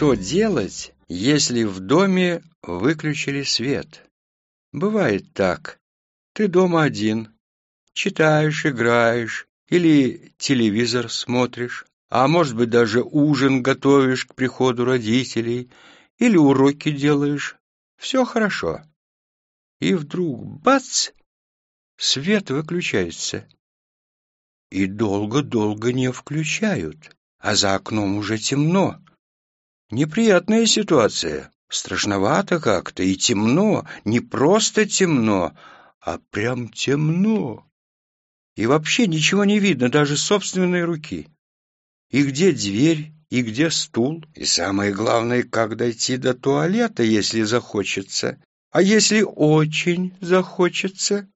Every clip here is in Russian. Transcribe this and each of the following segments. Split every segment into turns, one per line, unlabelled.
Что делать, если в доме выключили свет? Бывает так. Ты дома один, читаешь, играешь или телевизор смотришь, а может быть даже ужин готовишь к приходу родителей или уроки делаешь. Все хорошо. И вдруг бац! Свет выключается. И долго-долго не включают, а за окном уже темно. Неприятная ситуация. Страшновато как-то и темно, не просто темно, а прям темно. И вообще ничего не видно, даже собственной руки. И где дверь, и где стул, и самое главное, как дойти до туалета, если захочется. А если очень захочется?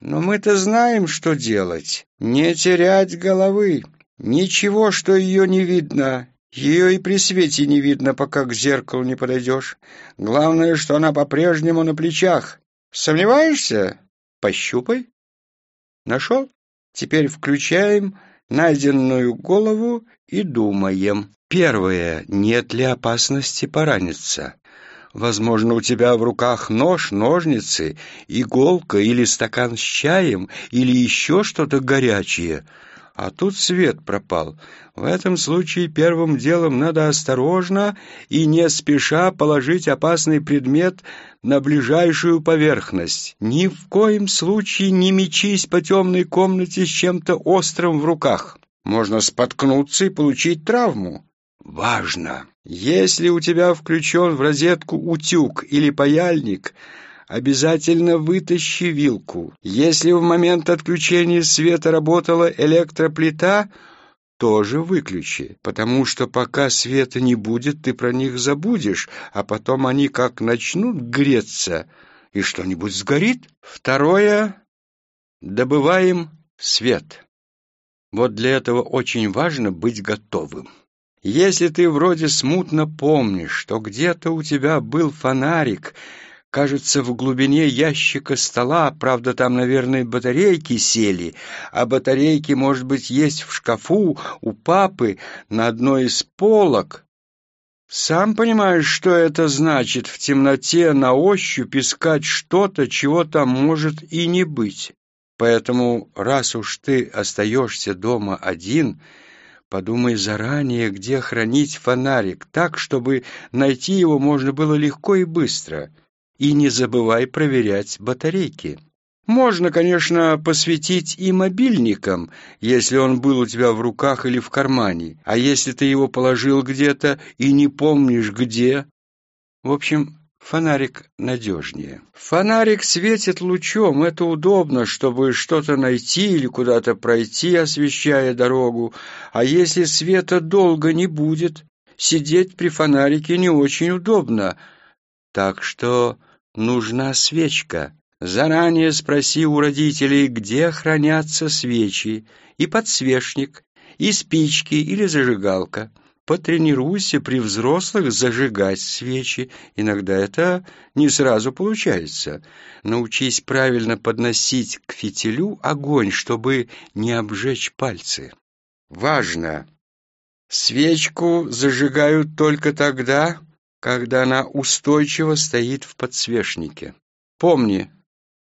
Но мы-то знаем, что делать. Не терять головы. Ничего, что ее не видно. Ее и при свете не видно, пока к зеркалу не подойдешь. Главное, что она по-прежнему на плечах. Сомневаешься? Пощупай. Нашел? Теперь включаем найденную голову и думаем. Первое. Нет ли опасности пораниться? Возможно, у тебя в руках нож, ножницы, иголка или стакан с чаем, или еще что-то горячее. А тут свет пропал. В этом случае первым делом надо осторожно и не спеша положить опасный предмет на ближайшую поверхность. Ни в коем случае не мечись по темной комнате с чем-то острым в руках. Можно споткнуться и получить травму. Важно! Если у тебя включен в розетку утюг или паяльник – обязательно вытащи вилку. Если в момент отключения света работала электроплита, тоже выключи, потому что пока света не будет, ты про них забудешь, а потом они как начнут греться, и что-нибудь сгорит. Второе — добываем свет. Вот для этого очень важно быть готовым. Если ты вроде смутно помнишь, что где-то у тебя был фонарик — кажется, в глубине ящика стола, правда, там, наверное, батарейки сели, а батарейки, может быть, есть в шкафу у папы на одной из полок. Сам понимаешь, что это значит в темноте на ощупь искать что-то, чего там может и не быть. Поэтому, раз уж ты остаешься дома один, подумай заранее, где хранить фонарик, так, чтобы найти его можно было легко и быстро — и не забывай проверять батарейки. Можно, конечно, посветить и мобильником, если он был у тебя в руках или в кармане, а если ты его положил где-то и не помнишь где. В общем, фонарик надежнее. Фонарик светит лучом, это удобно, чтобы что-то найти или куда-то пройти, освещая дорогу, а если света долго не будет, сидеть при фонарике не очень удобно, так что нужна свечка. Заранее спроси у родителей, где хранятся свечи, и подсвечник, и спички или зажигалка. Потренируйся при взрослых зажигать свечи. Иногда это не сразу получается. Научись правильно подносить к фитилю огонь, чтобы не обжечь пальцы. Важно! Свечку зажигают только тогда, когда она устойчиво стоит в подсвечнике. Помни,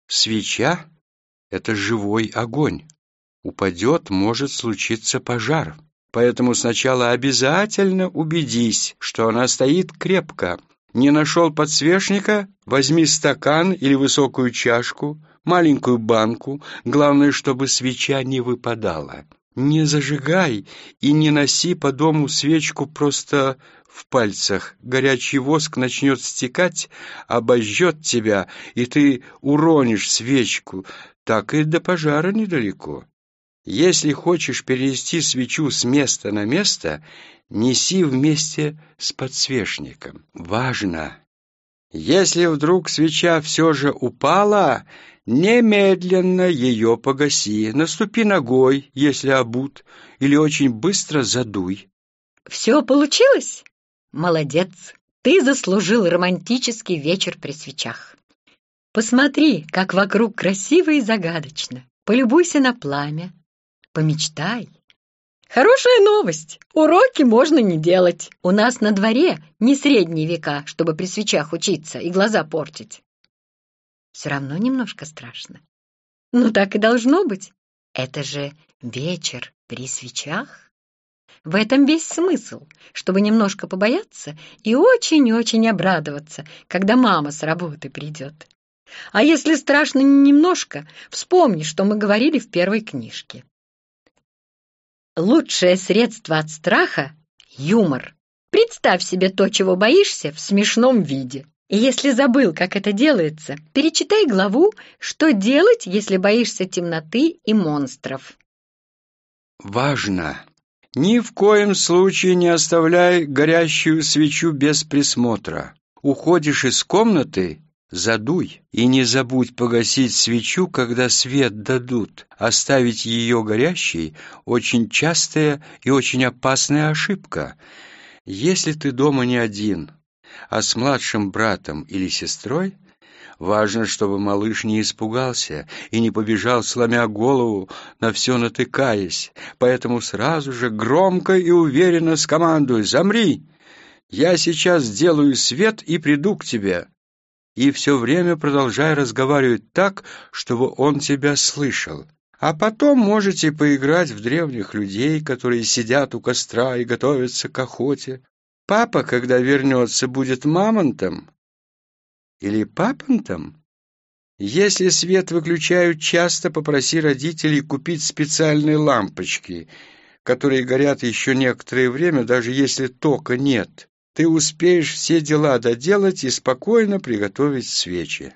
свеча — это живой огонь. Упадет, может случиться пожар. Поэтому сначала обязательно убедись, что она стоит крепко. Не нашел подсвечника — возьми стакан или высокую чашку, маленькую банку, главное, чтобы свеча не выпадала. Не зажигай и не носи по дому свечку просто в пальцах. Горячий воск начнет стекать, обожжет тебя, и ты уронишь свечку. Так и до пожара недалеко. Если хочешь перенести свечу с места на место, неси вместе с подсвечником. Важно! Если вдруг свеча все же упала, немедленно ее погаси. Наступи ногой, если обут, или очень быстро задуй.
«Все получилось?» Молодец, ты заслужил романтический вечер при свечах. Посмотри, как вокруг красиво и загадочно. Полюбуйся на пламя. Помечтай. Хорошая новость. Уроки можно не делать. У нас на дворе не средние века, чтобы при свечах учиться и глаза портить. Все равно немножко страшно. Ну, так и должно быть. Это же вечер при свечах. В этом весь смысл, чтобы немножко побояться и очень-очень обрадоваться, когда мама с работы придет. А если страшно немножко, вспомни, что мы говорили в первой книжке. Лучшее средство от страха — юмор. Представь себе то, чего боишься, в смешном виде. И если забыл, как это делается, перечитай главу «Что делать, если боишься темноты и монстров».
Важно! Ни в коем случае не оставляй горящую свечу без присмотра. Уходишь из комнаты Задуй и не забудь погасить свечу, когда свет дадут. Оставить ее горящей — очень частая и очень опасная ошибка. Если ты дома не один, а с младшим братом или сестрой, важно, чтобы малыш не испугался и не побежал, сломя голову, на все натыкаясь. Поэтому сразу же громко и уверенно скомандуй «Замри!» Я сейчас сделаю свет и приду к тебе и все время продолжай разговаривать так, чтобы он тебя слышал. А потом можете поиграть в древних людей, которые сидят у костра и готовятся к охоте. Папа, когда вернется, будет мамонтом или папонтом. Если свет выключают часто, попроси родителей купить специальные лампочки, которые горят еще некоторое время, даже если тока нет ты успеешь все дела доделать и спокойно приготовить свечи.